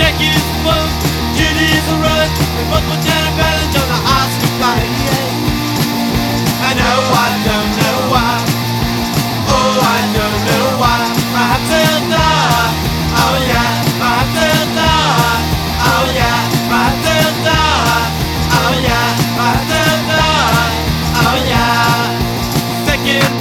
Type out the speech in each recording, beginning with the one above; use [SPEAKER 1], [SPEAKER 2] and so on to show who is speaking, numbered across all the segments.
[SPEAKER 1] Jackie's boat, Judy's a run. We both were down a balance on the Oscar fight. I know I don't know why. Oh, I don't know why. Have to die. Oh yeah, to. Oh yeah, to die. Oh yeah, to. Second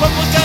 [SPEAKER 1] con mucha